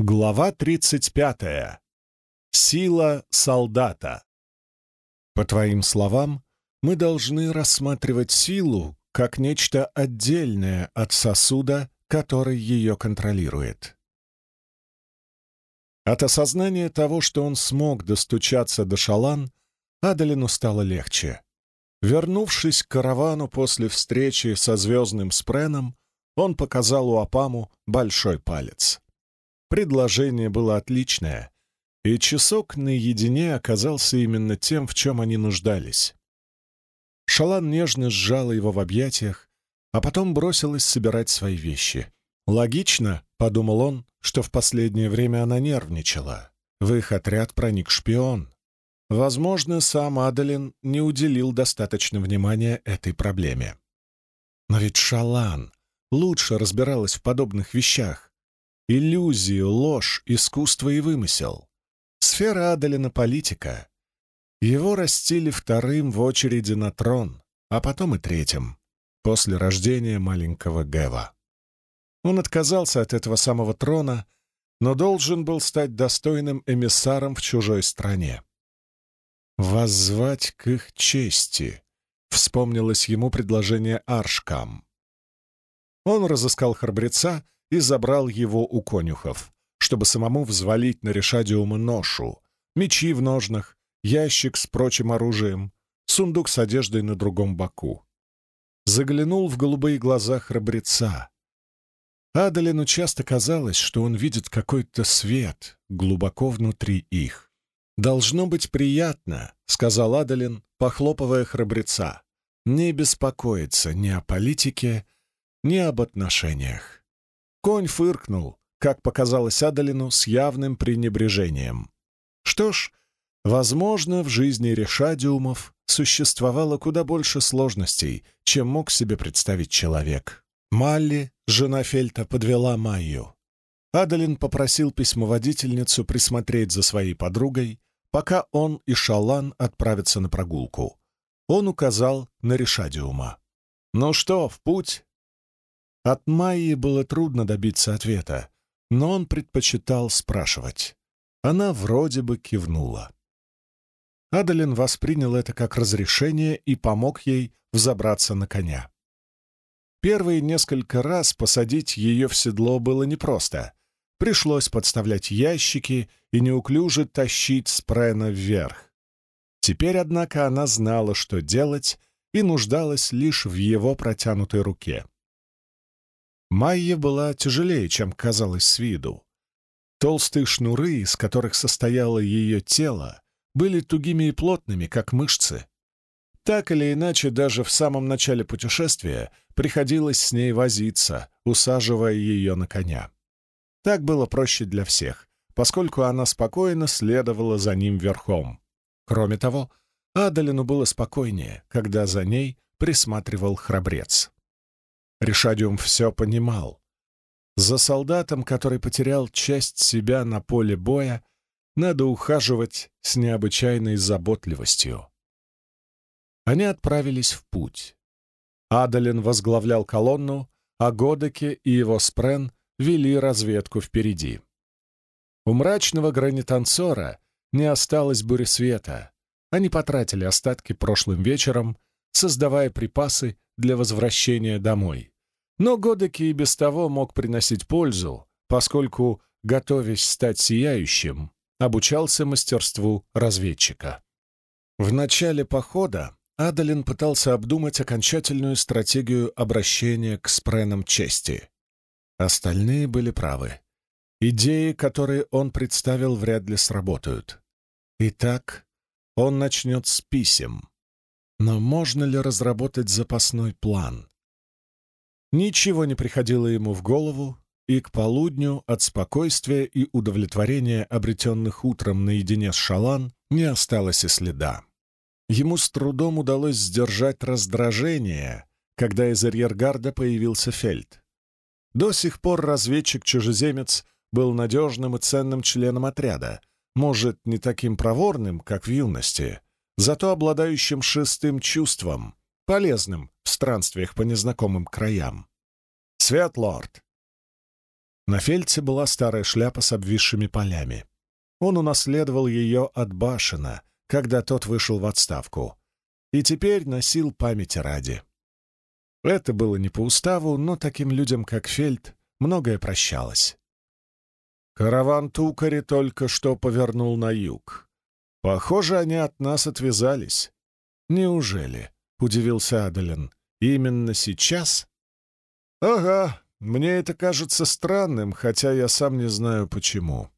Глава 35. Сила солдата. По твоим словам, мы должны рассматривать силу как нечто отдельное от сосуда, который ее контролирует. От осознания того, что он смог достучаться до Шалан, Адалину стало легче. Вернувшись к каравану после встречи со звездным спреном, он показал Уапаму большой палец. Предложение было отличное, и часок наедине оказался именно тем, в чем они нуждались. Шалан нежно сжала его в объятиях, а потом бросилась собирать свои вещи. «Логично», — подумал он, — что в последнее время она нервничала. В их отряд проник шпион. Возможно, сам Адалин не уделил достаточно внимания этой проблеме. Но ведь Шалан лучше разбиралась в подобных вещах. Иллюзии, ложь, искусство и вымысел. Сфера Адалина — политика. Его растили вторым в очереди на трон, а потом и третьим, после рождения маленького Гева. Он отказался от этого самого трона, но должен был стать достойным эмиссаром в чужой стране. «Воззвать к их чести», — вспомнилось ему предложение Аршкам. Он разыскал храбреца и забрал его у конюхов, чтобы самому взвалить на решадиума ношу, мечи в ножнах, ящик с прочим оружием, сундук с одеждой на другом боку. Заглянул в голубые глаза храбреца. Адалину часто казалось, что он видит какой-то свет глубоко внутри их. «Должно быть приятно», — сказал Адалин, похлопывая храбреца, «не беспокоиться ни о политике, ни об отношениях». Конь фыркнул, как показалось Адалину, с явным пренебрежением. Что ж, возможно, в жизни решадиумов существовало куда больше сложностей, чем мог себе представить человек. Малли, жена Фельта, подвела Майю. Адалин попросил письмоводительницу присмотреть за своей подругой, пока он и Шалан отправятся на прогулку. Он указал на решадиума. «Ну что, в путь?» От Майи было трудно добиться ответа, но он предпочитал спрашивать. Она вроде бы кивнула. Адалин воспринял это как разрешение и помог ей взобраться на коня. Первые несколько раз посадить ее в седло было непросто. Пришлось подставлять ящики и неуклюже тащить спрена вверх. Теперь, однако, она знала, что делать, и нуждалась лишь в его протянутой руке. Майя была тяжелее, чем казалось с виду. Толстые шнуры, из которых состояло ее тело, были тугими и плотными, как мышцы. Так или иначе, даже в самом начале путешествия приходилось с ней возиться, усаживая ее на коня. Так было проще для всех, поскольку она спокойно следовала за ним верхом. Кроме того, Адалину было спокойнее, когда за ней присматривал храбрец. Решадиум все понимал. За солдатом, который потерял часть себя на поле боя, надо ухаживать с необычайной заботливостью. Они отправились в путь. Адалин возглавлял колонну, а Годеке и его спрен вели разведку впереди. У мрачного гранитанцора не осталось буресвета. Они потратили остатки прошлым вечером, создавая припасы для возвращения домой. Но Годеки и без того мог приносить пользу, поскольку, готовясь стать сияющим, обучался мастерству разведчика. В начале похода Адалин пытался обдумать окончательную стратегию обращения к спренам чести. Остальные были правы. Идеи, которые он представил, вряд ли сработают. Итак, он начнет с писем. Но можно ли разработать запасной план? Ничего не приходило ему в голову, и к полудню от спокойствия и удовлетворения, обретенных утром наедине с Шалан, не осталось и следа. Ему с трудом удалось сдержать раздражение, когда из арьергарда появился Фельд. До сих пор разведчик-чужеземец был надежным и ценным членом отряда, может, не таким проворным, как в юности, зато обладающим шестым чувством, полезным в странствиях по незнакомым краям. «Свет, лорд!» На фельдсе была старая шляпа с обвисшими полями. Он унаследовал ее от Башина, когда тот вышел в отставку, и теперь носил памяти ради. Это было не по уставу, но таким людям, как Фельд, многое прощалось. Караван Тукари только что повернул на юг. Похоже, они от нас отвязались. Неужели? — удивился Адалин. «Именно сейчас?» «Ага, мне это кажется странным, хотя я сам не знаю почему».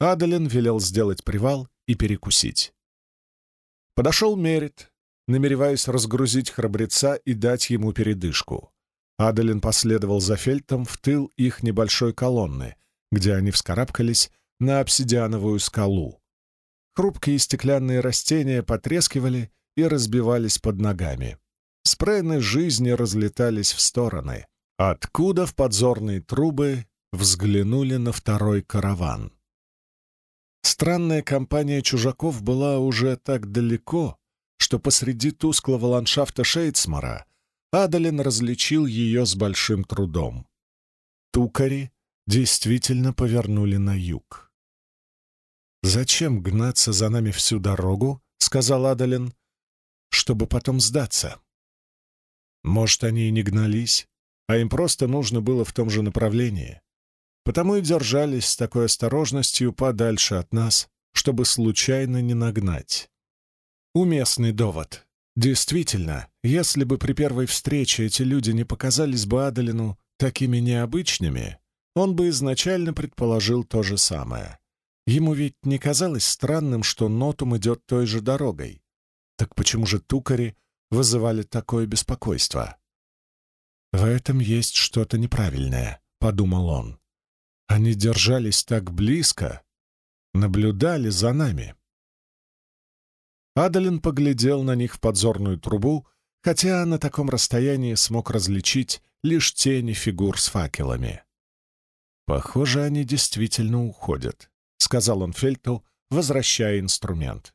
Адалин велел сделать привал и перекусить. Подошел Мерит, намереваясь разгрузить храбреца и дать ему передышку. Адалин последовал за Фельтом в тыл их небольшой колонны, где они вскарабкались на обсидиановую скалу. Хрупкие стеклянные растения потрескивали и разбивались под ногами. Спрены жизни разлетались в стороны, откуда в подзорные трубы взглянули на второй караван. Странная компания чужаков была уже так далеко, что посреди тусклого ландшафта Шейцмара Адалин различил ее с большим трудом. Тукари действительно повернули на юг. «Зачем гнаться за нами всю дорогу?» — сказал Адалин чтобы потом сдаться. Может, они и не гнались, а им просто нужно было в том же направлении. Потому и держались с такой осторожностью подальше от нас, чтобы случайно не нагнать. Уместный довод. Действительно, если бы при первой встрече эти люди не показались бы Адалину такими необычными, он бы изначально предположил то же самое. Ему ведь не казалось странным, что Нотум идет той же дорогой. Так почему же тукари вызывали такое беспокойство? «В этом есть что-то неправильное», — подумал он. «Они держались так близко, наблюдали за нами». Адалин поглядел на них в подзорную трубу, хотя на таком расстоянии смог различить лишь тени фигур с факелами. «Похоже, они действительно уходят», — сказал он Фельту, возвращая инструмент.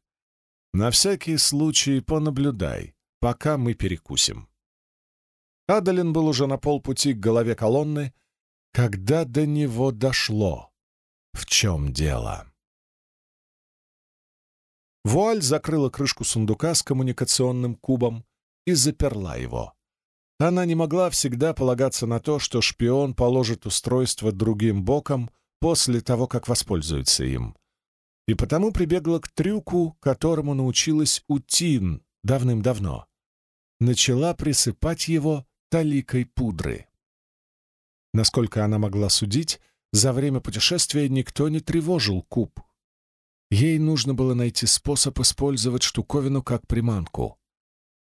На всякий случай понаблюдай, пока мы перекусим. Адалин был уже на полпути к голове колонны, когда до него дошло. В чем дело? Вуаль закрыла крышку сундука с коммуникационным кубом и заперла его. Она не могла всегда полагаться на то, что шпион положит устройство другим боком после того, как воспользуется им и потому прибегла к трюку, которому научилась у Тин давным-давно. Начала присыпать его таликой пудры. Насколько она могла судить, за время путешествия никто не тревожил куб. Ей нужно было найти способ использовать штуковину как приманку.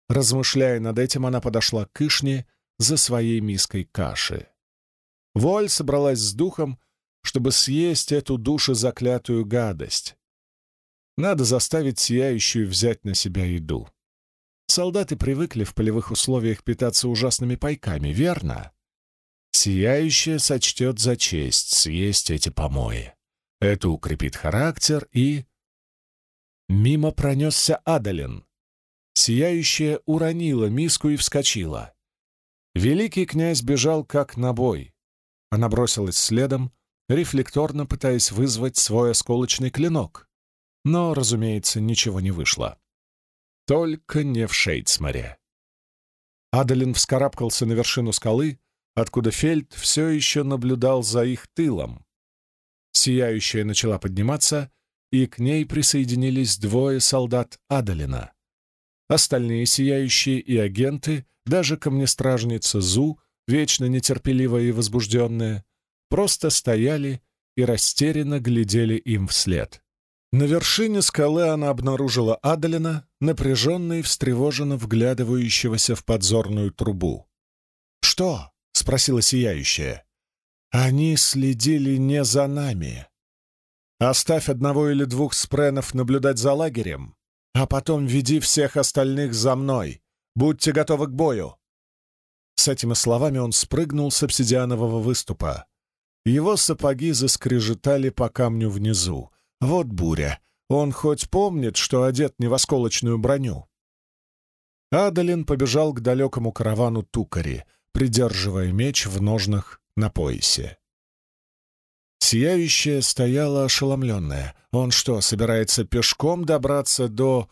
Размышляя над этим, она подошла к Кышне за своей миской каши. Воль собралась с духом чтобы съесть эту душезаклятую гадость. Надо заставить сияющую взять на себя еду. Солдаты привыкли в полевых условиях питаться ужасными пайками, верно? Сияющая сочтет за честь съесть эти помои. Это укрепит характер и... Мимо пронесся Адалин. Сияющая уронила миску и вскочила. Великий князь бежал как на бой. Она бросилась следом, рефлекторно пытаясь вызвать свой осколочный клинок. Но, разумеется, ничего не вышло. Только не в Шейдсморе. Адалин вскарабкался на вершину скалы, откуда Фельд все еще наблюдал за их тылом. Сияющая начала подниматься, и к ней присоединились двое солдат Адалина. Остальные сияющие и агенты, даже камнестражница Зу, вечно нетерпеливая и возбужденная, просто стояли и растерянно глядели им вслед. На вершине скалы она обнаружила Адалина, напряженно и встревоженно вглядывающегося в подзорную трубу. «Что?» — спросила сияющая. «Они следили не за нами. Оставь одного или двух спренов наблюдать за лагерем, а потом веди всех остальных за мной. Будьте готовы к бою!» С этими словами он спрыгнул с обсидианового выступа. Его сапоги заскрежетали по камню внизу. Вот буря. Он хоть помнит, что одет не в осколочную броню. Адалин побежал к далекому каравану Тукари, придерживая меч в ножнах на поясе. Сияющая стояла ошеломленная. Он что, собирается пешком добраться до...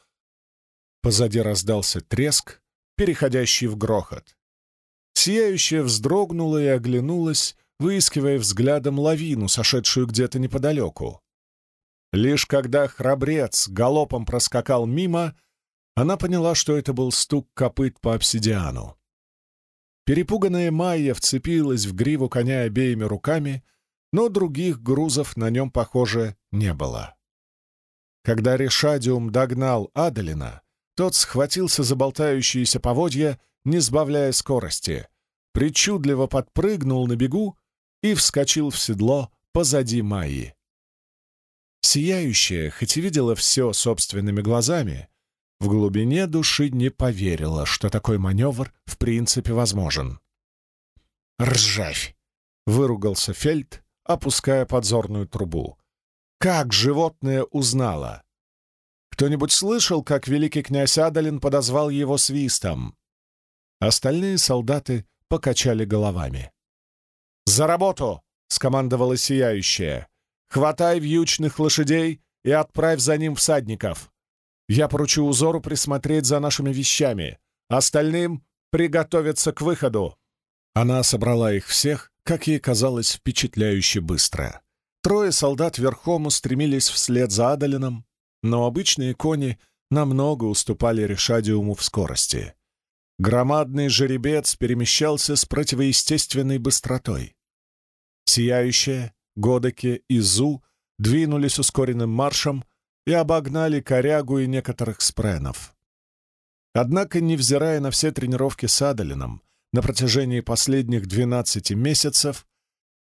Позади раздался треск, переходящий в грохот. Сияющая вздрогнула и оглянулась, выискивая взглядом лавину, сошедшую где-то неподалеку. Лишь когда храбрец галопом проскакал мимо, она поняла, что это был стук копыт по обсидиану. Перепуганная Майя вцепилась в гриву коня обеими руками, но других грузов на нем, похоже, не было. Когда Решадиум догнал Адалина, тот схватился за болтающиеся поводья, не сбавляя скорости, причудливо подпрыгнул на бегу и вскочил в седло позади Майи. Сияющая, хоть и видела все собственными глазами, в глубине души не поверила, что такой маневр в принципе возможен. «Ржавь!» — выругался Фельд, опуская подзорную трубу. «Как животное узнало!» Кто-нибудь слышал, как великий князь Адалин подозвал его свистом? Остальные солдаты покачали головами. «За работу!» — скомандовала Сияющая. «Хватай вьючных лошадей и отправь за ним всадников. Я поручу узору присмотреть за нашими вещами. Остальным приготовиться к выходу». Она собрала их всех, как ей казалось, впечатляюще быстро. Трое солдат верхом устремились вслед за Адалином, но обычные кони намного уступали Решадиуму в скорости. Громадный жеребец перемещался с противоестественной быстротой. Сияющая, Годеки и Зу двинулись ускоренным маршем, и обогнали корягу и некоторых спренов. Однако, невзирая на все тренировки с Адалином на протяжении последних 12 месяцев,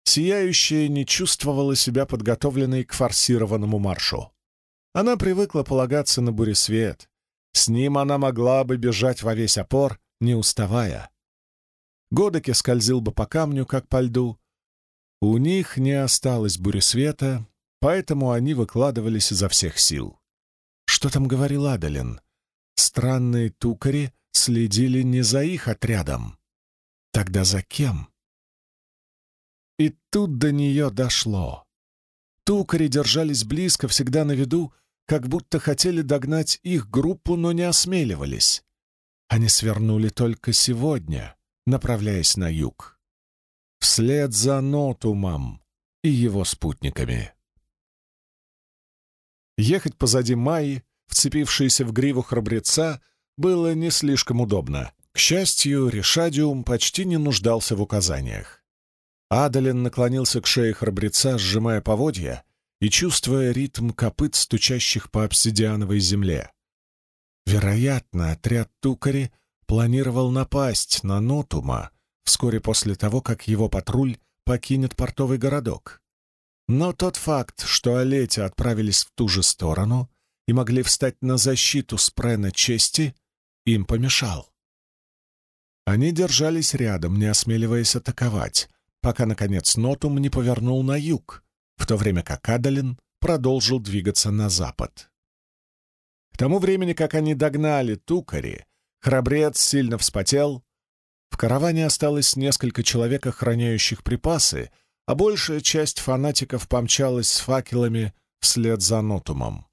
Сияющая не чувствовала себя подготовленной к форсированному маршу. Она привыкла полагаться на буресвет. С ним она могла бы бежать во весь опор, не уставая. Годеки скользил бы по камню, как по льду. У них не осталось буресвета, поэтому они выкладывались изо всех сил. Что там говорил Адалин? Странные тукари следили не за их отрядом. Тогда за кем? И тут до нее дошло. Тукари держались близко, всегда на виду, как будто хотели догнать их группу, но не осмеливались. Они свернули только сегодня, направляясь на юг. Вслед за Нотумом и его спутниками. Ехать позади Майи, вцепившейся в гриву храбреца, было не слишком удобно. К счастью, Решадиум почти не нуждался в указаниях. Адалин наклонился к шее храбреца, сжимая поводья и чувствуя ритм копыт, стучащих по обсидиановой земле. Вероятно, отряд Тукари планировал напасть на Нотума вскоре после того, как его патруль покинет портовый городок. Но тот факт, что Олети отправились в ту же сторону и могли встать на защиту Спрена чести, им помешал. Они держались рядом, не осмеливаясь атаковать, пока, наконец, Нотум не повернул на юг, в то время как Адалин продолжил двигаться на запад. К тому времени, как они догнали Тукари, храбрец сильно вспотел. В караване осталось несколько человек, охраняющих припасы, а большая часть фанатиков помчалась с факелами вслед за Нотумом.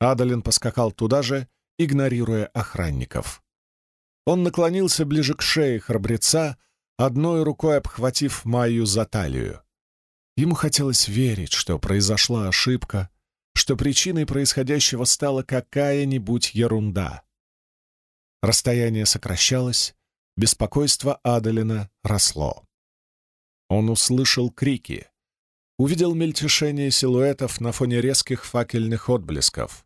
Адалин поскакал туда же, игнорируя охранников. Он наклонился ближе к шее храбреца, одной рукой обхватив Майю за талию. Ему хотелось верить, что произошла ошибка, что причиной происходящего стала какая-нибудь ерунда. Расстояние сокращалось, беспокойство Адалина росло. Он услышал крики, увидел мельтешение силуэтов на фоне резких факельных отблесков.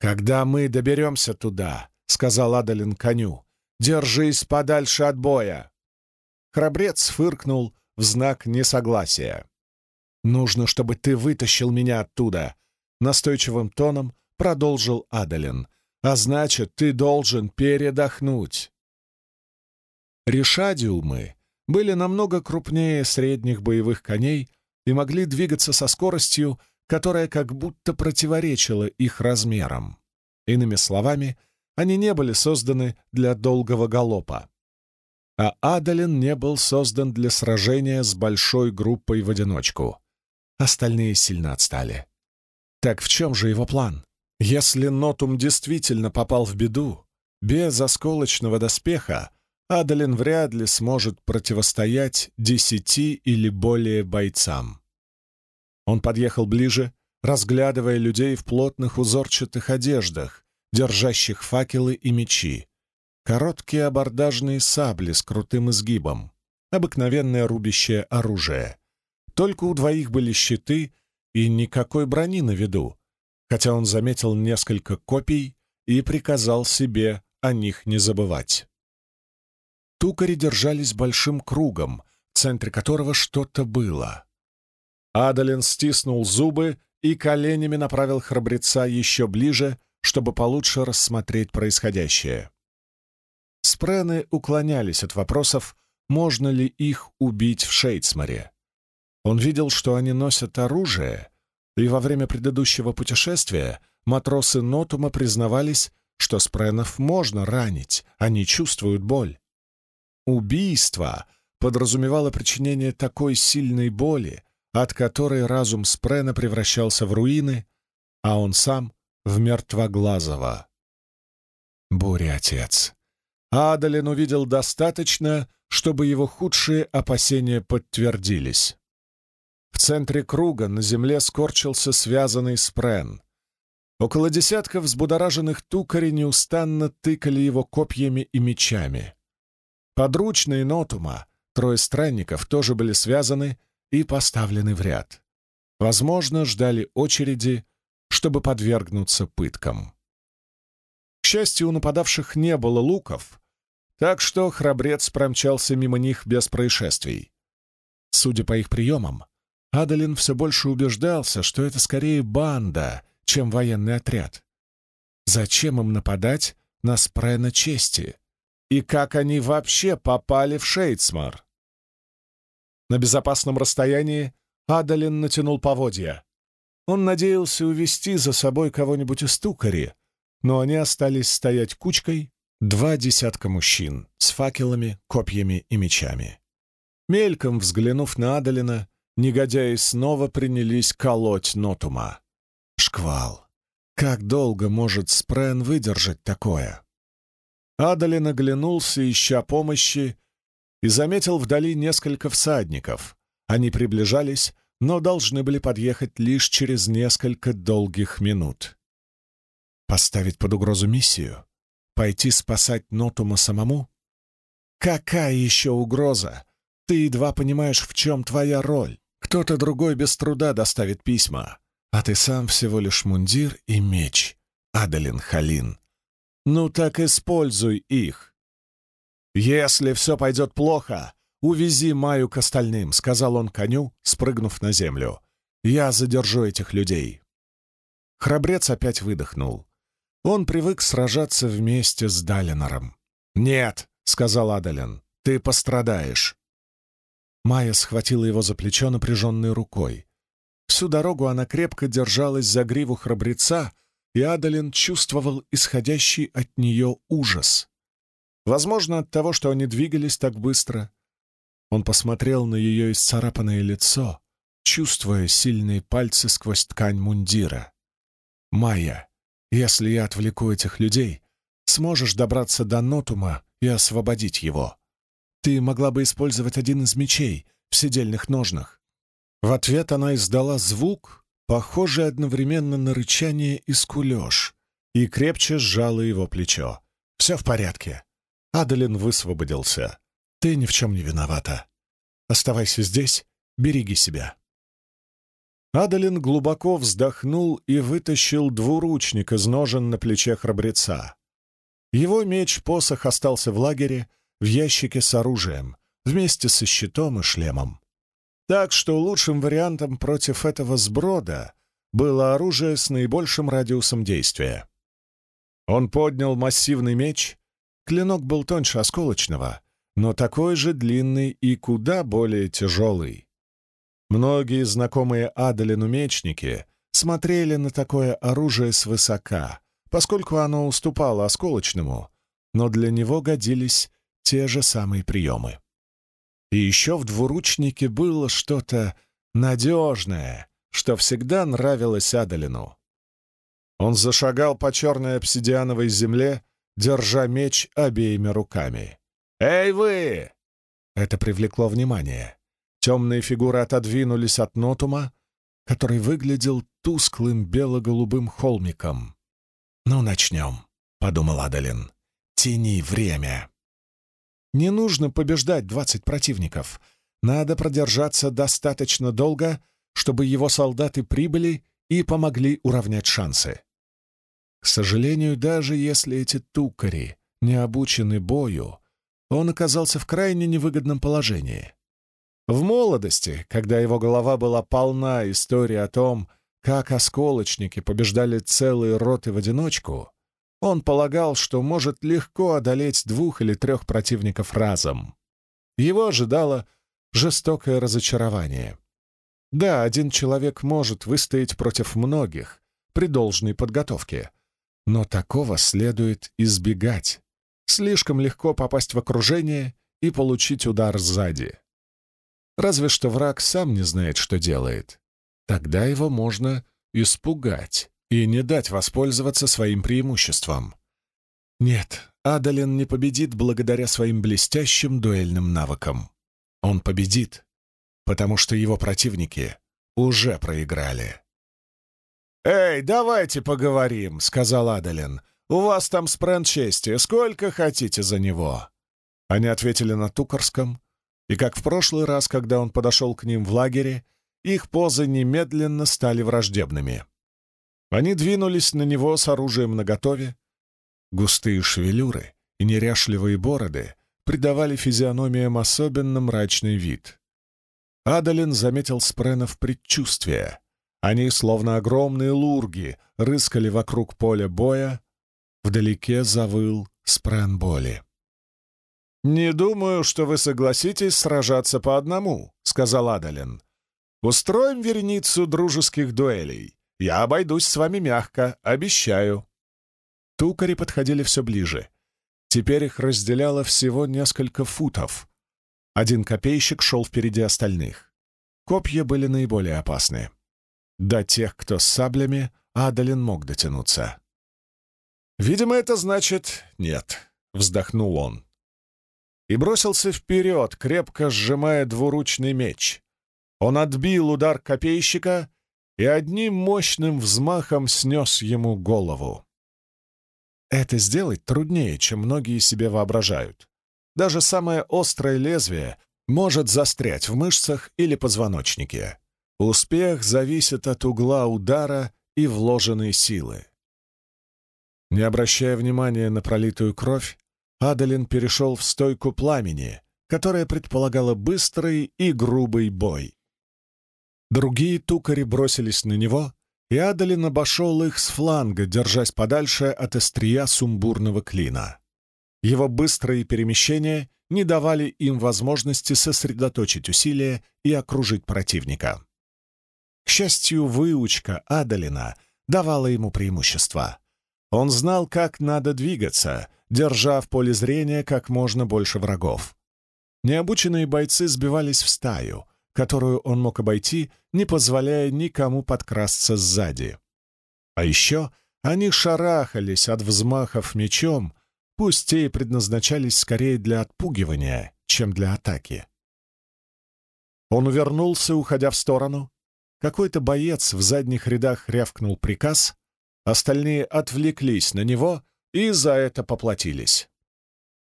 «Когда мы доберемся туда», — сказал Адалин коню, — «держись подальше от боя». Храбрец фыркнул в знак несогласия. «Нужно, чтобы ты вытащил меня оттуда», — настойчивым тоном продолжил Адалин. «А значит, ты должен передохнуть». Решадиумы были намного крупнее средних боевых коней и могли двигаться со скоростью, которая как будто противоречила их размерам. Иными словами, они не были созданы для долгого галопа. а Адалин не был создан для сражения с большой группой в одиночку. Остальные сильно отстали. Так в чем же его план? Если Нотум действительно попал в беду, без осколочного доспеха Адалин вряд ли сможет противостоять десяти или более бойцам. Он подъехал ближе, разглядывая людей в плотных узорчатых одеждах, держащих факелы и мечи. Короткие абордажные сабли с крутым изгибом, обыкновенное рубящее оружие. Только у двоих были щиты и никакой брони на виду, хотя он заметил несколько копий и приказал себе о них не забывать. Тукари держались большим кругом, в центре которого что-то было. Адалин стиснул зубы и коленями направил храбреца еще ближе, чтобы получше рассмотреть происходящее. Спрены уклонялись от вопросов, можно ли их убить в Шейдсморе. Он видел, что они носят оружие, и во время предыдущего путешествия матросы Нотума признавались, что спренов можно ранить, они чувствуют боль. Убийство подразумевало причинение такой сильной боли, от которой разум Спрена превращался в руины, а он сам — в мертвоглазого. Буря, отец. Адалин увидел достаточно, чтобы его худшие опасения подтвердились. В центре круга на земле скорчился связанный спрен. Около десятка взбудораженных тукарей неустанно тыкали его копьями и мечами. Подручные Нотума, трое странников, тоже были связаны и поставлены в ряд. Возможно, ждали очереди, чтобы подвергнуться пыткам. К счастью, у нападавших не было луков, так что храбрец промчался мимо них без происшествий. Судя по их приемам, Адалин все больше убеждался, что это скорее банда, чем военный отряд. Зачем им нападать на Спрена чести? И как они вообще попали в Шейдсмар? На безопасном расстоянии Адалин натянул поводья. Он надеялся увести за собой кого-нибудь из тукари, но они остались стоять кучкой, два десятка мужчин с факелами, копьями и мечами. Мельком взглянув на Адалина, негодяи снова принялись колоть Нотума. Шквал. Как долго может Спрен выдержать такое? Адалин оглянулся, ища помощи, и заметил вдали несколько всадников. Они приближались, но должны были подъехать лишь через несколько долгих минут. Поставить под угрозу миссию? Пойти спасать Нотума самому? Какая еще угроза? Ты едва понимаешь, в чем твоя роль. Кто-то другой без труда доставит письма, а ты сам всего лишь мундир и меч. Адалин Халин. Ну так используй их. «Если все пойдет плохо, увези Маю к остальным», — сказал он коню, спрыгнув на землю. «Я задержу этих людей». Храбрец опять выдохнул. Он привык сражаться вместе с Далинором. «Нет», — сказал Адалин, — «ты пострадаешь». Майя схватила его за плечо напряженной рукой. Всю дорогу она крепко держалась за гриву храбреца, и Адалин чувствовал исходящий от нее ужас. Возможно, от того, что они двигались так быстро. Он посмотрел на ее исцарапанное лицо, чувствуя сильные пальцы сквозь ткань мундира. «Майя, если я отвлеку этих людей, сможешь добраться до Нотума и освободить его. Ты могла бы использовать один из мечей в седельных ножнах». В ответ она издала звук, похожий одновременно на рычание и скулеж, и крепче сжала его плечо. «Все в порядке. Адалин высвободился. «Ты ни в чем не виновата. Оставайся здесь, береги себя». Адалин глубоко вздохнул и вытащил двуручник из ножен на плече храбреца. Его меч-посох остался в лагере, в ящике с оружием, вместе со щитом и шлемом. Так что лучшим вариантом против этого сброда было оружие с наибольшим радиусом действия. Он поднял массивный меч Клинок был тоньше осколочного, но такой же длинный и куда более тяжелый. Многие знакомые Адалину мечники смотрели на такое оружие свысока, поскольку оно уступало осколочному, но для него годились те же самые приемы. И еще в двуручнике было что-то надежное, что всегда нравилось Адалину. Он зашагал по черной обсидиановой земле, держа меч обеими руками. «Эй вы!» Это привлекло внимание. Темные фигуры отодвинулись от Нотума, который выглядел тусклым бело-голубым холмиком. «Ну, начнем», — подумал Адалин. «Тяни время». Не нужно побеждать двадцать противников. Надо продержаться достаточно долго, чтобы его солдаты прибыли и помогли уравнять шансы. К сожалению, даже если эти тукари не обучены бою, он оказался в крайне невыгодном положении. В молодости, когда его голова была полна истории о том, как осколочники побеждали целые роты в одиночку, он полагал, что может легко одолеть двух или трех противников разом. Его ожидало жестокое разочарование. Да, один человек может выстоять против многих при должной подготовке, но такого следует избегать. Слишком легко попасть в окружение и получить удар сзади. Разве что враг сам не знает, что делает. Тогда его можно испугать и не дать воспользоваться своим преимуществом. Нет, Адалин не победит благодаря своим блестящим дуэльным навыкам. Он победит, потому что его противники уже проиграли. «Эй, давайте поговорим», — сказал Адалин. «У вас там спрент чести. Сколько хотите за него?» Они ответили на тукарском, и как в прошлый раз, когда он подошел к ним в лагере, их позы немедленно стали враждебными. Они двинулись на него с оружием наготове. Густые шевелюры и неряшливые бороды придавали физиономиям особенно мрачный вид. Адалин заметил спренов предчувствия. Они, словно огромные лурги, рыскали вокруг поля боя. Вдалеке завыл спрен боли. «Не думаю, что вы согласитесь сражаться по одному», — сказал Адалин. «Устроим вереницу дружеских дуэлей. Я обойдусь с вами мягко, обещаю». Тукари подходили все ближе. Теперь их разделяло всего несколько футов. Один копейщик шел впереди остальных. Копья были наиболее опасны. До тех, кто с саблями, Адалин мог дотянуться. «Видимо, это значит нет», — вздохнул он. И бросился вперед, крепко сжимая двуручный меч. Он отбил удар копейщика и одним мощным взмахом снес ему голову. Это сделать труднее, чем многие себе воображают. Даже самое острое лезвие может застрять в мышцах или позвоночнике. Успех зависит от угла удара и вложенной силы. Не обращая внимания на пролитую кровь, Адалин перешел в стойку пламени, которая предполагала быстрый и грубый бой. Другие тукари бросились на него, и Адалин обошел их с фланга, держась подальше от острия сумбурного клина. Его быстрые перемещения не давали им возможности сосредоточить усилия и окружить противника. К счастью, выучка Адалина давала ему преимущество. Он знал, как надо двигаться, держа в поле зрения как можно больше врагов. Необученные бойцы сбивались в стаю — которую он мог обойти, не позволяя никому подкрасться сзади. А еще они шарахались от взмахов мечом, пусть те и предназначались скорее для отпугивания, чем для атаки. Он увернулся, уходя в сторону. Какой-то боец в задних рядах рявкнул приказ, остальные отвлеклись на него и за это поплатились.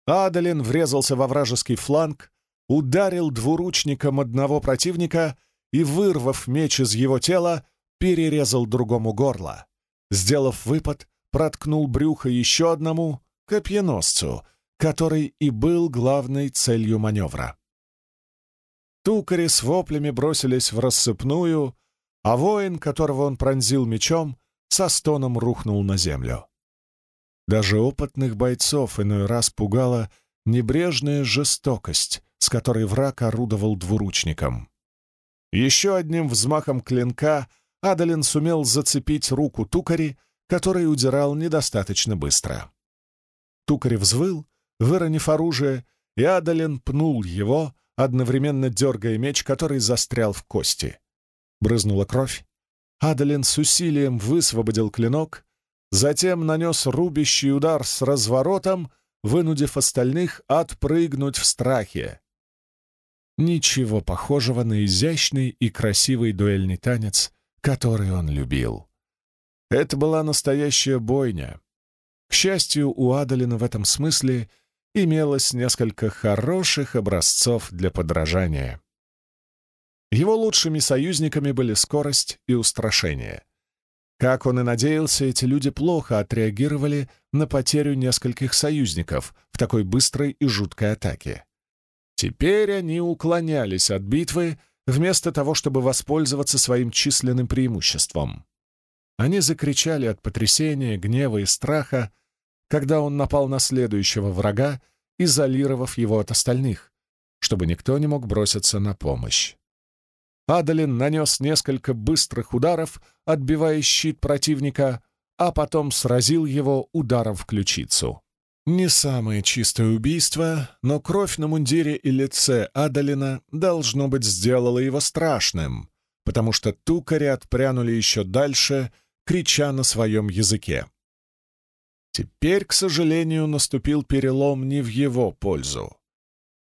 Адалин врезался во вражеский фланг, ударил двуручником одного противника и, вырвав меч из его тела, перерезал другому горло. Сделав выпад, проткнул брюхо еще одному копьеносцу, который и был главной целью маневра. Тукари с воплями бросились в рассыпную, а воин, которого он пронзил мечом, со стоном рухнул на землю. Даже опытных бойцов иной раз пугала небрежная жестокость, с которой враг орудовал двуручником. Еще одним взмахом клинка Адалин сумел зацепить руку Тукари, который удирал недостаточно быстро. Тукарь взвыл, выронив оружие, и Адалин пнул его, одновременно дергая меч, который застрял в кости. Брызнула кровь. Адалин с усилием высвободил клинок, затем нанес рубящий удар с разворотом, вынудив остальных отпрыгнуть в страхе. Ничего похожего на изящный и красивый дуэльный танец, который он любил. Это была настоящая бойня. К счастью, у Адалина в этом смысле имелось несколько хороших образцов для подражания. Его лучшими союзниками были скорость и устрашение. Как он и надеялся, эти люди плохо отреагировали на потерю нескольких союзников в такой быстрой и жуткой атаке. Теперь они уклонялись от битвы, вместо того, чтобы воспользоваться своим численным преимуществом. Они закричали от потрясения, гнева и страха, когда он напал на следующего врага, изолировав его от остальных, чтобы никто не мог броситься на помощь. Адалин нанес несколько быстрых ударов, отбивая щит противника, а потом сразил его ударом в ключицу. Не самое чистое убийство, но кровь на мундире и лице Адалина, должно быть, сделала его страшным, потому что тукари отпрянули еще дальше, крича на своем языке. Теперь, к сожалению, наступил перелом не в его пользу.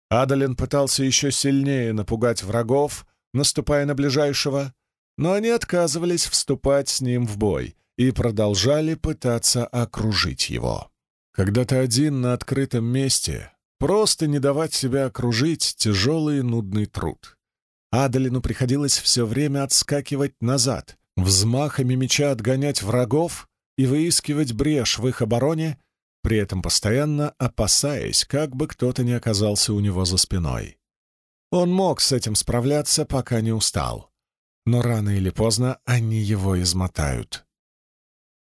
Адалин пытался еще сильнее напугать врагов, наступая на ближайшего, но они отказывались вступать с ним в бой и продолжали пытаться окружить его. Когда ты один на открытом месте, просто не давать себя окружить — тяжелый и нудный труд. Адалину приходилось все время отскакивать назад, взмахами меча отгонять врагов и выискивать брешь в их обороне, при этом постоянно опасаясь, как бы кто-то не оказался у него за спиной. Он мог с этим справляться, пока не устал, но рано или поздно они его измотают.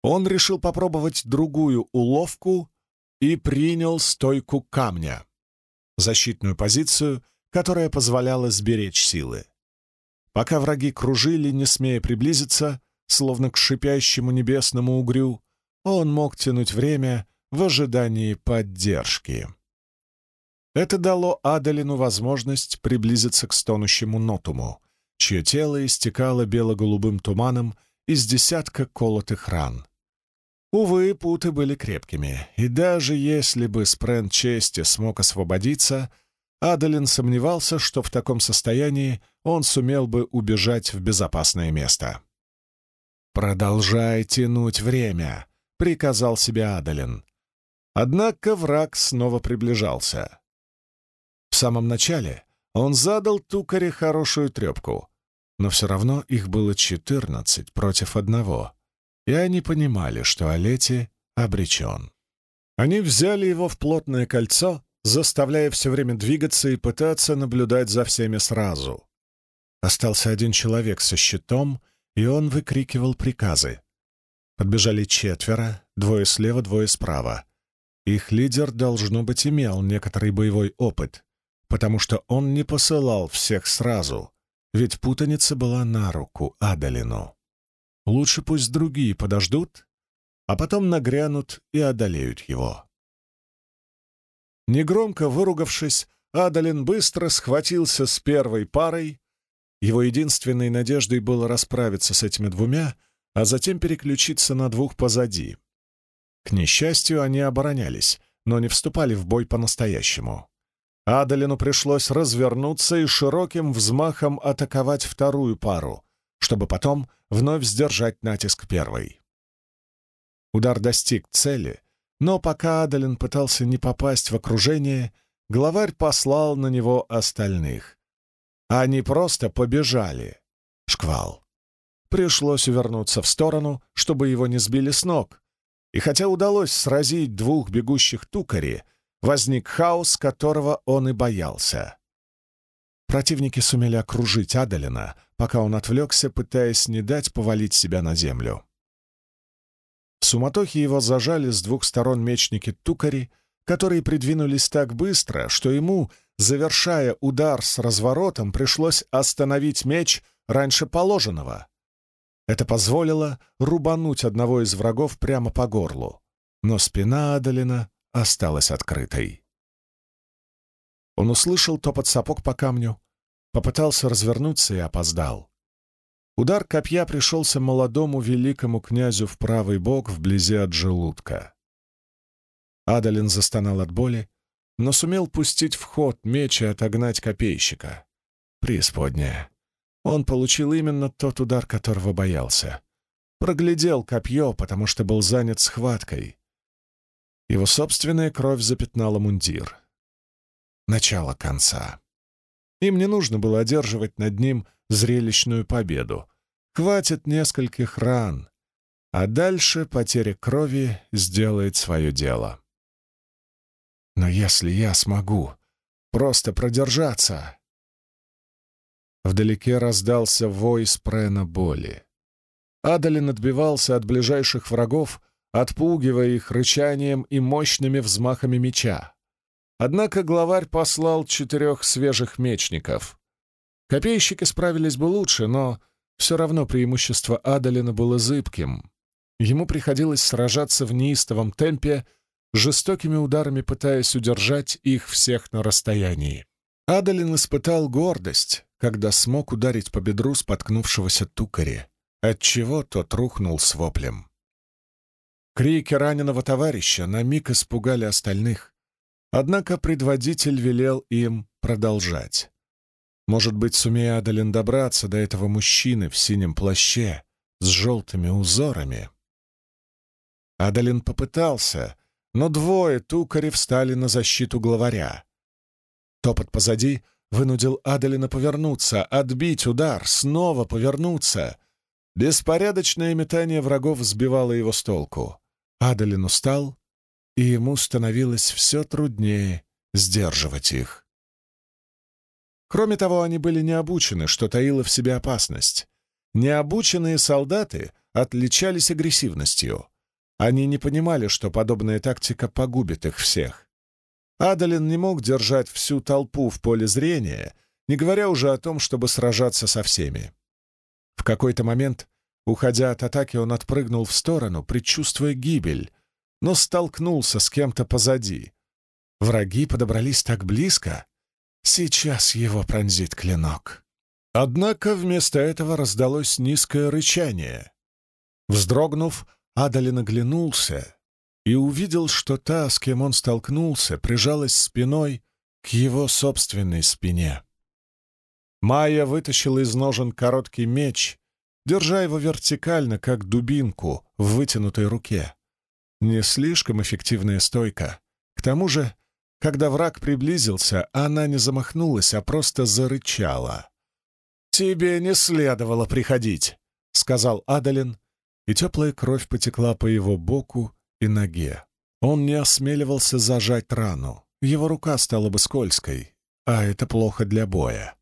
Он решил попробовать другую уловку и принял стойку камня, защитную позицию, которая позволяла сберечь силы. Пока враги кружили, не смея приблизиться, словно к шипящему небесному угрю, он мог тянуть время в ожидании поддержки. Это дало Адалину возможность приблизиться к стонущему Нотуму, чье тело истекало бело-голубым туманом из десятка колотых ран. Увы, путы были крепкими, и даже если бы Спрент чести смог освободиться, Адалин сомневался, что в таком состоянии он сумел бы убежать в безопасное место. «Продолжай тянуть время», — приказал себе Адалин. Однако враг снова приближался. В самом начале он задал Тукаре хорошую трепку, но все равно их было четырнадцать против одного — и они понимали, что Олети обречен. Они взяли его в плотное кольцо, заставляя все время двигаться и пытаться наблюдать за всеми сразу. Остался один человек со щитом, и он выкрикивал приказы. Подбежали четверо, двое слева, двое справа. Их лидер, должно быть, имел некоторый боевой опыт, потому что он не посылал всех сразу, ведь путаница была на руку Адалину. Лучше пусть другие подождут, а потом нагрянут и одолеют его. Негромко выругавшись, Адалин быстро схватился с первой парой. Его единственной надеждой было расправиться с этими двумя, а затем переключиться на двух позади. К несчастью, они оборонялись, но не вступали в бой по-настоящему. Адалину пришлось развернуться и широким взмахом атаковать вторую пару, чтобы потом вновь сдержать натиск первой. Удар достиг цели, но пока Адалин пытался не попасть в окружение, главарь послал на него остальных. Они просто побежали. Шквал. Пришлось увернуться в сторону, чтобы его не сбили с ног. И хотя удалось сразить двух бегущих тукари, возник хаос, которого он и боялся. Противники сумели окружить Адалина, пока он отвлекся, пытаясь не дать повалить себя на землю. В суматохе его зажали с двух сторон мечники-тукари, которые придвинулись так быстро, что ему, завершая удар с разворотом, пришлось остановить меч раньше положенного. Это позволило рубануть одного из врагов прямо по горлу, но спина Адалина осталась открытой. Он услышал топот сапог по камню, попытался развернуться и опоздал. Удар копья пришелся молодому великому князю в правый бок вблизи от желудка. Адалин застонал от боли, но сумел пустить в ход меч и отогнать копейщика. Преисподняя. Он получил именно тот удар, которого боялся. Проглядел копье, потому что был занят схваткой. Его собственная кровь запятнала мундир. Начало конца. Им не нужно было одерживать над ним зрелищную победу. Хватит нескольких ран, а дальше потеря крови сделает свое дело. Но если я смогу просто продержаться... Вдалеке раздался вой спрена боли. Адалин отбивался от ближайших врагов, отпугивая их рычанием и мощными взмахами меча. Однако главарь послал четырех свежих мечников. Копейщики справились бы лучше, но все равно преимущество Адалина было зыбким. Ему приходилось сражаться в неистовом темпе, жестокими ударами пытаясь удержать их всех на расстоянии. Адалин испытал гордость, когда смог ударить по бедру споткнувшегося тукари, отчего тот рухнул с воплем. Крики раненого товарища на миг испугали остальных, однако предводитель велел им продолжать. Может быть, сумея Адалин добраться до этого мужчины в синем плаще с желтыми узорами? Адалин попытался, но двое тукарей встали на защиту главаря. Топот позади вынудил Адалина повернуться, отбить удар, снова повернуться. Беспорядочное метание врагов сбивало его с толку. Адалин устал, и ему становилось все труднее сдерживать их. Кроме того, они были не обучены, что таило в себе опасность. Необученные солдаты отличались агрессивностью. Они не понимали, что подобная тактика погубит их всех. Адалин не мог держать всю толпу в поле зрения, не говоря уже о том, чтобы сражаться со всеми. В какой-то момент, уходя от атаки, он отпрыгнул в сторону, предчувствуя гибель, но столкнулся с кем-то позади. Враги подобрались так близко. Сейчас его пронзит клинок. Однако вместо этого раздалось низкое рычание. Вздрогнув, Адалин оглянулся и увидел, что та, с кем он столкнулся, прижалась спиной к его собственной спине. Майя вытащила из ножен короткий меч, держа его вертикально, как дубинку в вытянутой руке. Не слишком эффективная стойка. К тому же, когда враг приблизился, она не замахнулась, а просто зарычала. «Тебе не следовало приходить», — сказал Адалин, и теплая кровь потекла по его боку и ноге. Он не осмеливался зажать рану. Его рука стала бы скользкой, а это плохо для боя.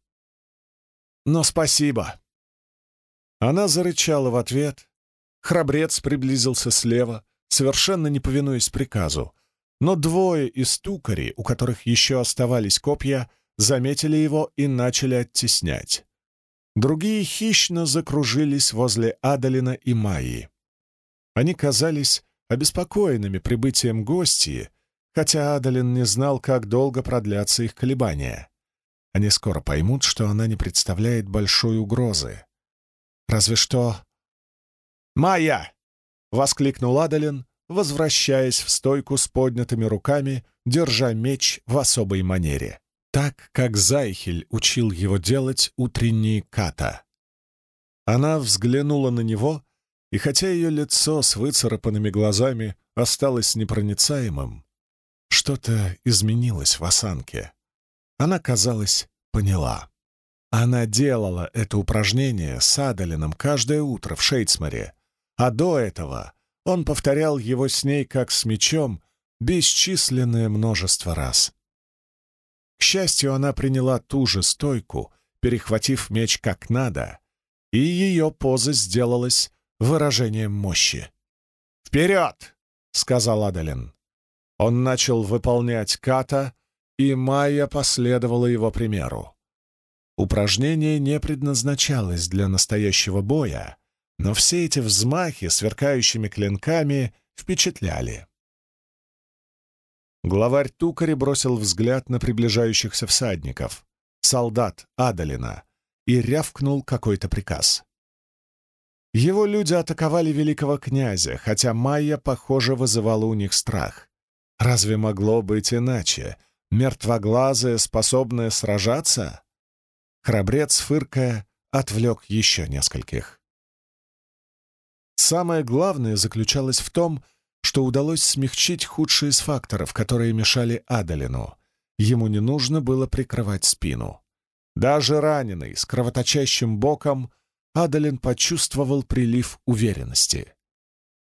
«Но спасибо!» Она зарычала в ответ. Храбрец приблизился слева, совершенно не повинуясь приказу. Но двое из тукарей, у которых еще оставались копья, заметили его и начали оттеснять. Другие хищно закружились возле Адалина и Майи. Они казались обеспокоенными прибытием гостей, хотя Адалин не знал, как долго продлятся их колебания. Они скоро поймут, что она не представляет большой угрозы. Разве что... «Майя!» — воскликнул Адалин, возвращаясь в стойку с поднятыми руками, держа меч в особой манере так, как Зайхель учил его делать утренние ката. Она взглянула на него, и хотя ее лицо с выцарапанными глазами осталось непроницаемым, что-то изменилось в осанке. Она, казалось, поняла. Она делала это упражнение с Адалином каждое утро в Шейцмаре, а до этого он повторял его с ней как с мечом бесчисленное множество раз. К счастью, она приняла ту же стойку, перехватив меч как надо, и ее поза сделалась выражением мощи. «Вперед!» — сказал Адалин. Он начал выполнять ката, и Майя последовала его примеру. Упражнение не предназначалось для настоящего боя, но все эти взмахи сверкающими клинками впечатляли. Главарь Тукари бросил взгляд на приближающихся всадников, солдат Адалина, и рявкнул какой-то приказ. Его люди атаковали великого князя, хотя Майя, похоже, вызывала у них страх. Разве могло быть иначе? Мертвоглазая, способная сражаться? Храбрец, фыркая, отвлек еще нескольких. Самое главное заключалось в том, что удалось смягчить худшие из факторов, которые мешали Адалину. Ему не нужно было прикрывать спину. Даже раненый, с кровоточащим боком, Адалин почувствовал прилив уверенности.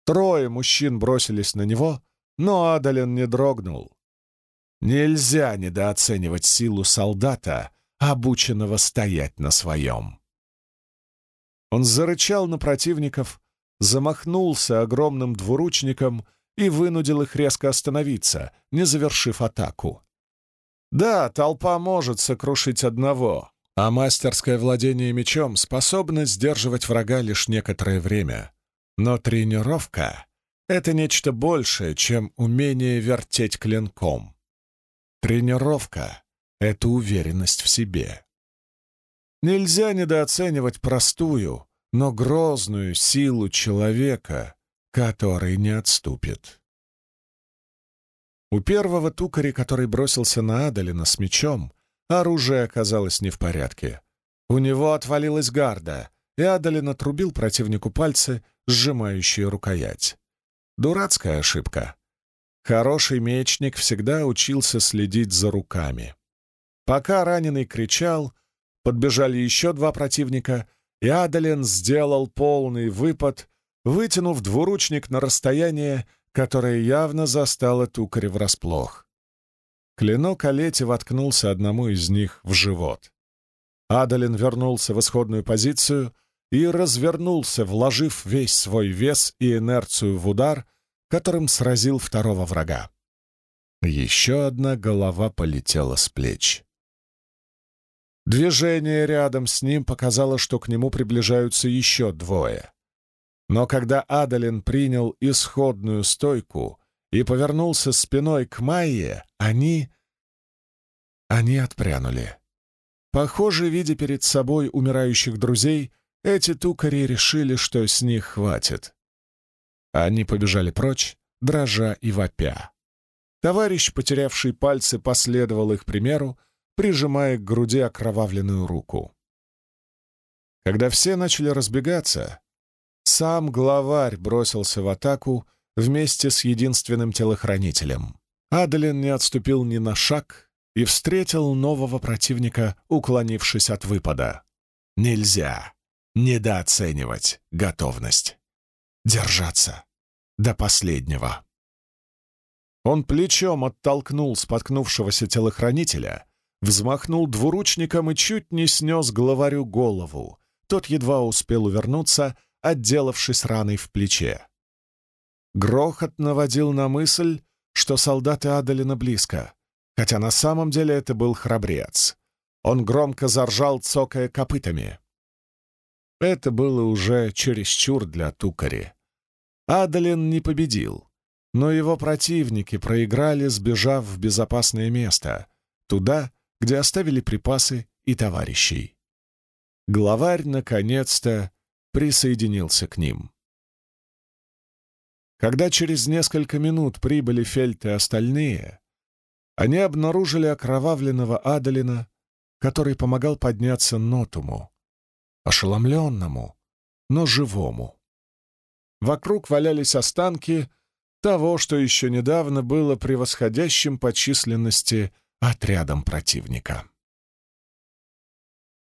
Трое мужчин бросились на него, но Адалин не дрогнул. Нельзя недооценивать силу солдата, обученного стоять на своем. Он зарычал на противников, замахнулся огромным двуручником и вынудил их резко остановиться, не завершив атаку. Да, толпа может сокрушить одного, а мастерское владение мечом способно сдерживать врага лишь некоторое время. Но тренировка — это нечто большее, чем умение вертеть клинком. Тренировка — это уверенность в себе. Нельзя недооценивать простую, но грозную силу человека, который не отступит. У первого тукаря, который бросился на Адалина с мечом, Оружие оказалось не в порядке. У него отвалилась гарда, и Адалин отрубил противнику пальцы, сжимающие рукоять. Дурацкая ошибка. Хороший мечник всегда учился следить за руками. Пока раненый кричал, подбежали еще два противника, и Адалин сделал полный выпад, вытянув двуручник на расстояние, которое явно застало тукаря врасплох. Клинок Олети воткнулся одному из них в живот. Адалин вернулся в исходную позицию и развернулся, вложив весь свой вес и инерцию в удар, которым сразил второго врага. Еще одна голова полетела с плеч. Движение рядом с ним показало, что к нему приближаются еще двое. Но когда Адалин принял исходную стойку и повернулся спиной к Майе, они... Они отпрянули. Похоже, видя перед собой умирающих друзей, эти тукари решили, что с них хватит. Они побежали прочь, дрожа и вопя. Товарищ, потерявший пальцы, последовал их примеру, прижимая к груди окровавленную руку. Когда все начали разбегаться, сам главарь бросился в атаку, вместе с единственным телохранителем. Адалин не отступил ни на шаг и встретил нового противника, уклонившись от выпада. Нельзя недооценивать готовность. Держаться до последнего. Он плечом оттолкнул споткнувшегося телохранителя, взмахнул двуручником и чуть не снес главарю голову. Тот едва успел увернуться, отделавшись раной в плече. Грохот наводил на мысль, что солдаты Адалина близко, хотя на самом деле это был храбрец. Он громко заржал, цокая копытами. Это было уже чересчур для Тукари. Адалин не победил, но его противники проиграли, сбежав в безопасное место, туда, где оставили припасы и товарищей. Главарь, наконец-то, присоединился к ним. Когда через несколько минут прибыли Фельд и остальные, они обнаружили окровавленного Адалина, который помогал подняться Нотуму, ошеломленному, но живому. Вокруг валялись останки того, что еще недавно было превосходящим по численности отрядом противника.